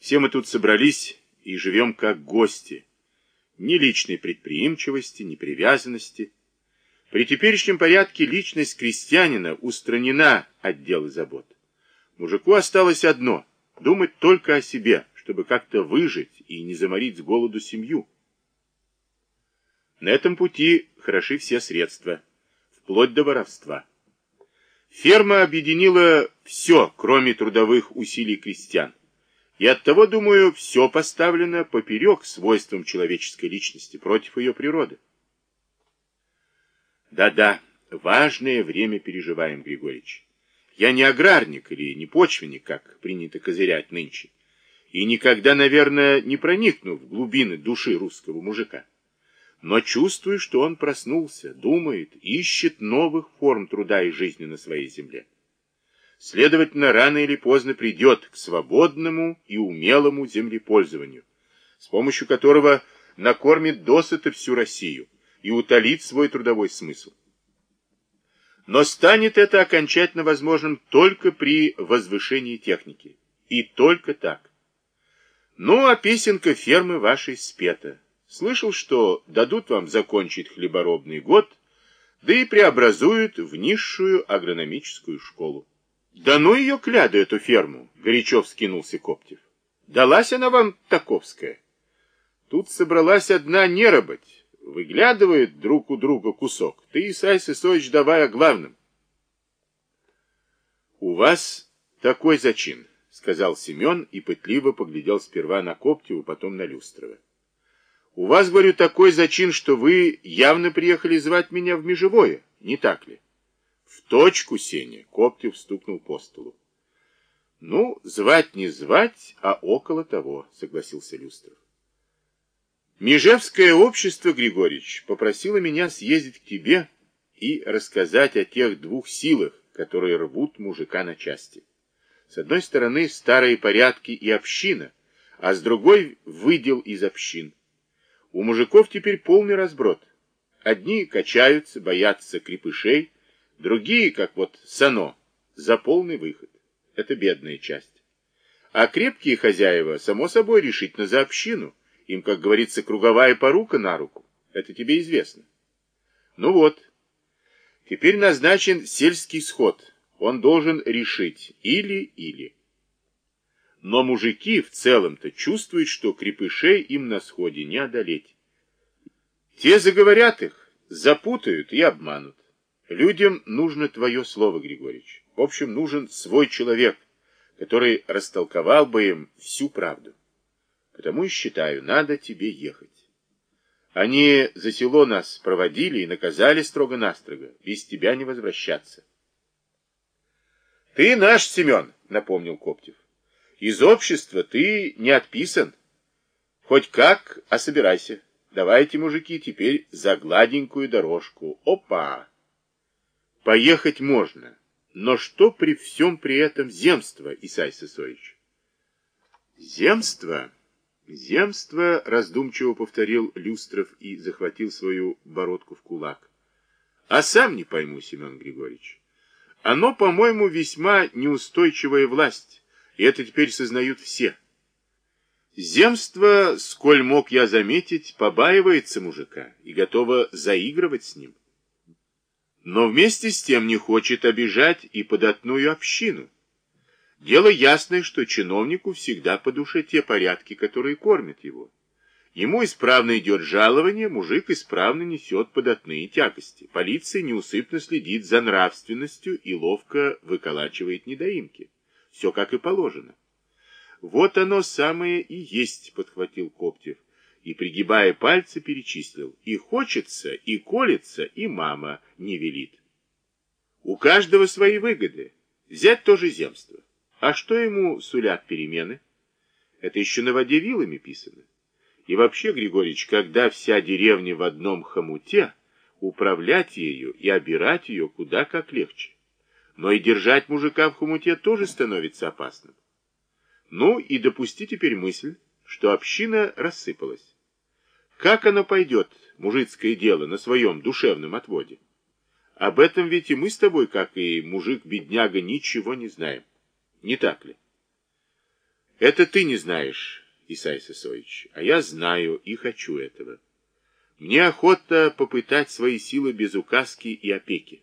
Все мы тут собрались и живем как гости. Ни личной предприимчивости, ни привязанности. При теперешнем порядке личность крестьянина устранена от дел и забот. Мужику осталось одно — думать только о себе, чтобы как-то выжить и не заморить с голоду семью. На этом пути хороши все средства, вплоть до воровства. Ферма объединила все, кроме трудовых усилий крестьян. И оттого, думаю, все поставлено поперек свойствам человеческой личности против ее природы. Да-да, важное время переживаем, Григорьевич. Я не аграрник или не почвенник, как принято козырять нынче, и никогда, наверное, не проникну в глубины души русского мужика. Но чувствую, что он проснулся, думает, ищет новых форм труда и жизни на своей земле. Следовательно, рано или поздно придет к свободному и умелому землепользованию, с помощью которого накормит досыта всю Россию и утолит свой трудовой смысл. Но станет это окончательно возможным только при возвышении техники. И только так. Ну, а песенка фермы вашей спета. Слышал, что дадут вам закончить хлеборобный год, да и преобразуют в низшую агрономическую школу. Да ну ее кляду, эту ферму, горячо вскинулся Коптев. Далась она вам таковская. Тут собралась одна нероботь, выглядывает друг у друга кусок. Ты, Исай Сысович, давай о главном. У вас такой зачин, сказал Семен и пытливо поглядел сперва на Коптеву, потом на Люстрова. У вас, говорю, такой зачин, что вы явно приехали звать меня в межевое, не так ли? В точку, Сеня, Коптев стукнул по столу. Ну, звать не звать, а около того, согласился Люстров. Межевское общество, Григорьевич, попросило меня съездить к тебе и рассказать о тех двух силах, которые рвут мужика на части. С одной стороны старые порядки и община, а с другой выдел из общин. У мужиков теперь полный разброд. Одни качаются, боятся крепышей, другие, как вот Сано, за полный выход. Это бедная часть. А крепкие хозяева, само собой, решительно за общину. Им, как говорится, круговая порука на руку. Это тебе известно. Ну вот. Теперь назначен сельский сход. Он должен решить или-или. Но мужики в целом-то чувствуют, что крепышей им на сходе не одолеть. Те заговорят их, запутают и обманут. Людям нужно твое слово, Григорьевич. В общем, нужен свой человек, который растолковал бы им всю правду. Потому и считаю, надо тебе ехать. Они за село нас проводили и наказали строго-настрого, без тебя не возвращаться. Ты наш, Семен, напомнил Коптев. Из общества ты не отписан. Хоть как, а собирайся. Давайте, мужики, теперь за гладенькую дорожку. Опа! Поехать можно. Но что при всем при этом земство, Исай Сысоевич? Земство? Земство, раздумчиво повторил Люстров и захватил свою бородку в кулак. А сам не пойму, Семен Григорьевич. Оно, по-моему, весьма неустойчивая власть. И это теперь сознают все. Земство, сколь мог я заметить, побаивается мужика и готово заигрывать с ним. Но вместе с тем не хочет обижать и податную общину. Дело ясное, что чиновнику всегда по душе те порядки, которые кормят его. Ему исправно идет жалование, мужик исправно несет податные тягости. Полиция неусыпно следит за нравственностью и ловко выколачивает недоимки. Все как и положено. Вот оно самое и есть, подхватил Коптев, и, пригибая пальцы, перечислил. И хочется, и колется, и мама не велит. У каждого свои выгоды. Взять тоже земство. А что ему сулят перемены? Это еще на воде вилами писано. И вообще, Григорьевич, когда вся деревня в одном хомуте, управлять ею и обирать ее куда как легче. Но и держать мужика в хомуте тоже становится опасным. Ну и допусти теперь мысль, что община рассыпалась. Как оно пойдет, мужицкое дело, на своем душевном отводе? Об этом ведь и мы с тобой, как и мужик-бедняга, ничего не знаем. Не так ли? Это ты не знаешь, Исай Сысоевич, а я знаю и хочу этого. Мне охота попытать свои силы без указки и опеки.